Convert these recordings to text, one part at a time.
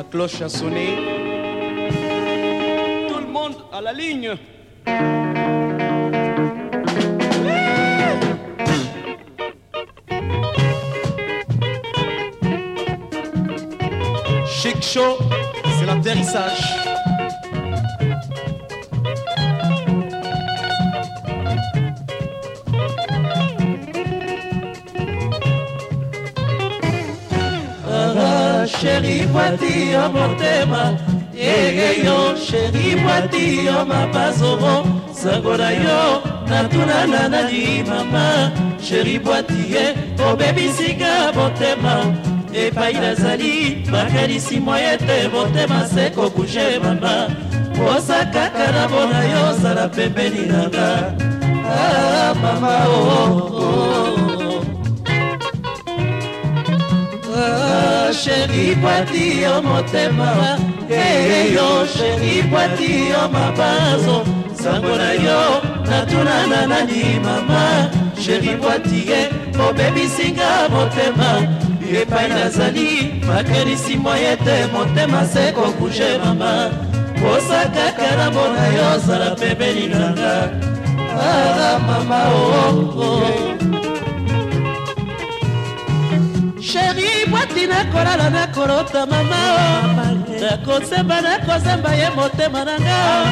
la cloche a sonné. Tout le monde à la ligne. Chic show, c'est l'atterrissage. sheri bwati oh eh, eh, yo motema oh yege yo sheri bwati yo mapasoro sango na yo natunana nani mama sheri bwati ye eh, obebisinga motema epai nazali makanisi mwa ete motema se kokushe mama posa kaka na bona yo zala pembeni nanga ah, mama oh, oh, oh. Ah, sheri bwati yo motema eyo eh, eh, sheri bwati yo mabazo sango na yo natuna na nani mama sheri bwati ye obebisinga motema epai nazali makanisi moi ete motema se kokuge mama posa kaka na mbona yo ozala pembeni nanga ala mama oo oh, oh. sheri oh. soki nakolala nakolota mama nakosemba nakosemba ye motema na nga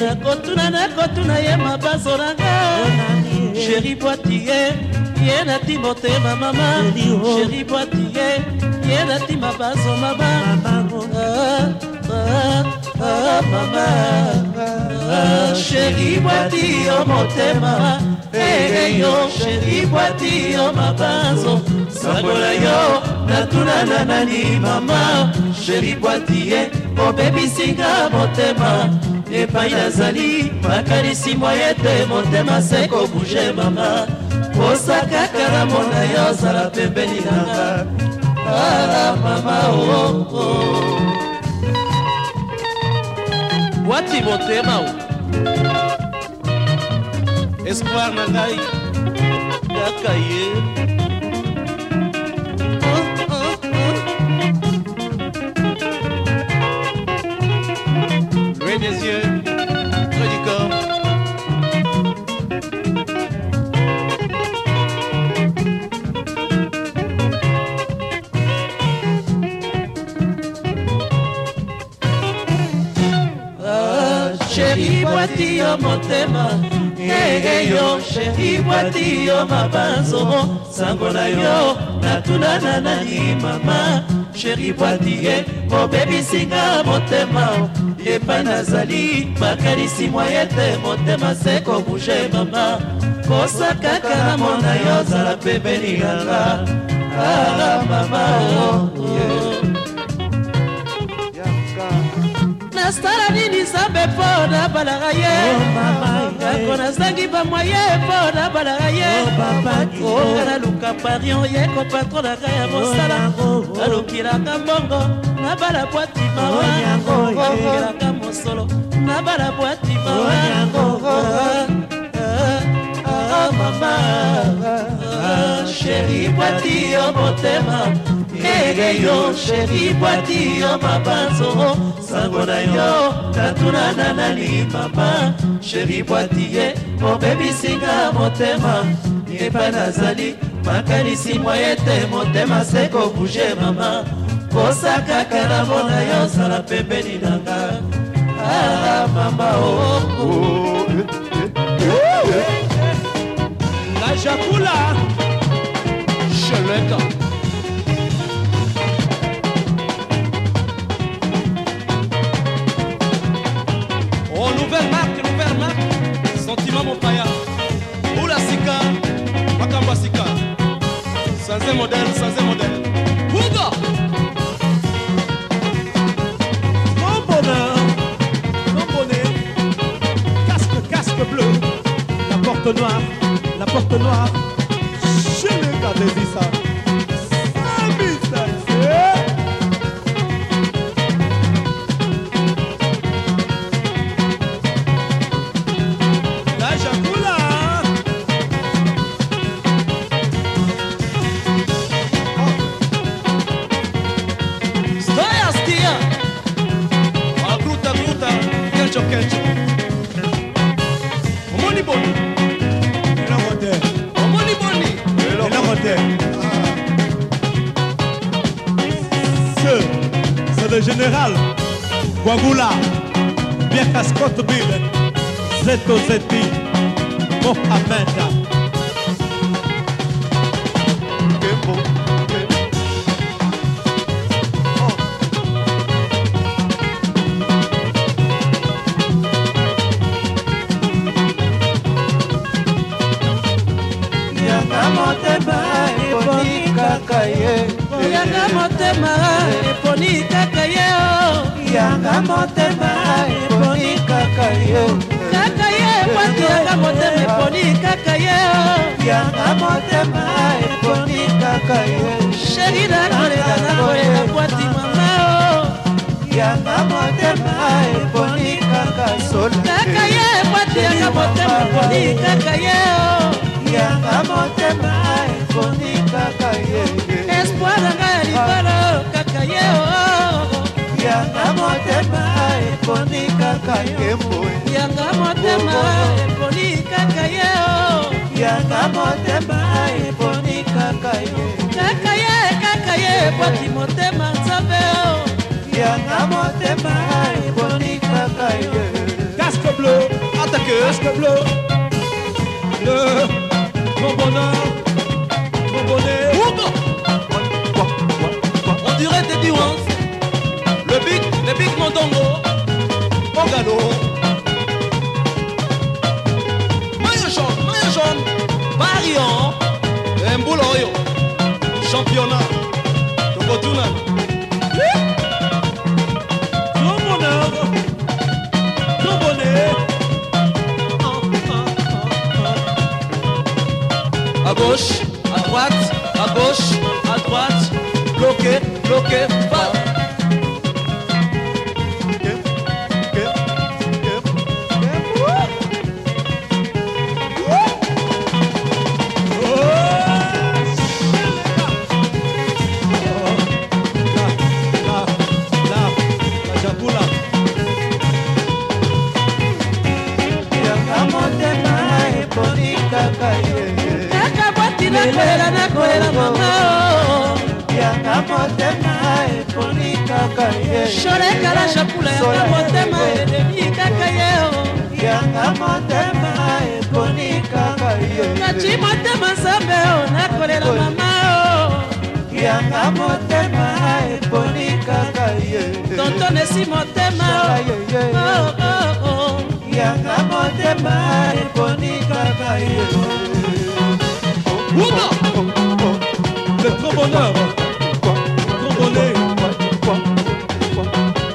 nakotuna nakotuna ye mabaso na nga chéri boitier ye nati motema mama chéri boitier ye nati mabaso mama mama chéri boiti yo motema eyo eh, eh, chéri boiti yo mabaso sakola yo natunana nani mama sheri bwatie obebisinga motema epai nazali makanisi mwa ete motema se kobuge mama posaka kala mona yo ozala pembeni nanga ala mama oo oh, oh. wati motema oh. espoir na ngai kaka ye bwati yo motema egeyo sheri bwati yo mabanzo sango na yo natuna na nani mama sheri bwati ye mobebisinga motema epa nazali makanisi mwa ete motema se kobuge mama kosa kaka na mona yo zala pembeni nanga ah, mama oh, oh. nasala nini nzambe mpo nabalaka oh, ye ako nazangi bamwa ye mpo nabalaka ye oka naluka parion ye kopatronaka ya oh, mosala nalukilaka mbongo nabala bwati mawa oh, okelaka mosolo nabala bwati mawa eh, eh, eh, mama sheri bwati yo motema ndenge yo sheri bwati yo mabanzo sango na yo natuna na nani mama sheri bwati ye mobebisinga motema epa nazali makanisi mwa ete motema se kobuge mama kosa kaka na mona yo zala pembeni na nga ah, mama oku oh, oh, oh. la jakula cheleta modèle, sans un modèle. Hugo, Mon bonheur, mon bonnet. casque, casque bleu, la porte noire, la porte noire, je n'ai pas ça. général Guagula, Pierre Cascotte Bill, Zeto Zeti, Mohamed. Kaka ye, yanga motema eponi kaka yanga motema eponi kaka yo kaka ye epati yanga motema eponi kaka ye yanga motema eponi kaka yo sheri nakolelanao ebwati mama yanga motema eponi kaka sol kaka ye epati yanga motema eponi kaka ye yanga motema eponi eponi kaka ye boye yanga motema eponi kaka ye yanga motema eponi kaka ye kaka ye kaka ye epoti motema nzambe yanga motema eponi kaka ye casque bleu attaque casque bleu campeón nakoyela nakoyela mama oh. yanga motema eponi kaka ye shorekala japula yanga motema elemi kaka ye oh. yanga motema eponi kaka ye kaci motema nzambe o oh, nakolela mama yanga motema eponi kaka ye tontonesi motema yanga motema eponi kaka ye le tromboneur, Trombonné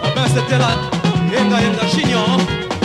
Ah ben c'était là, et et la Chignon.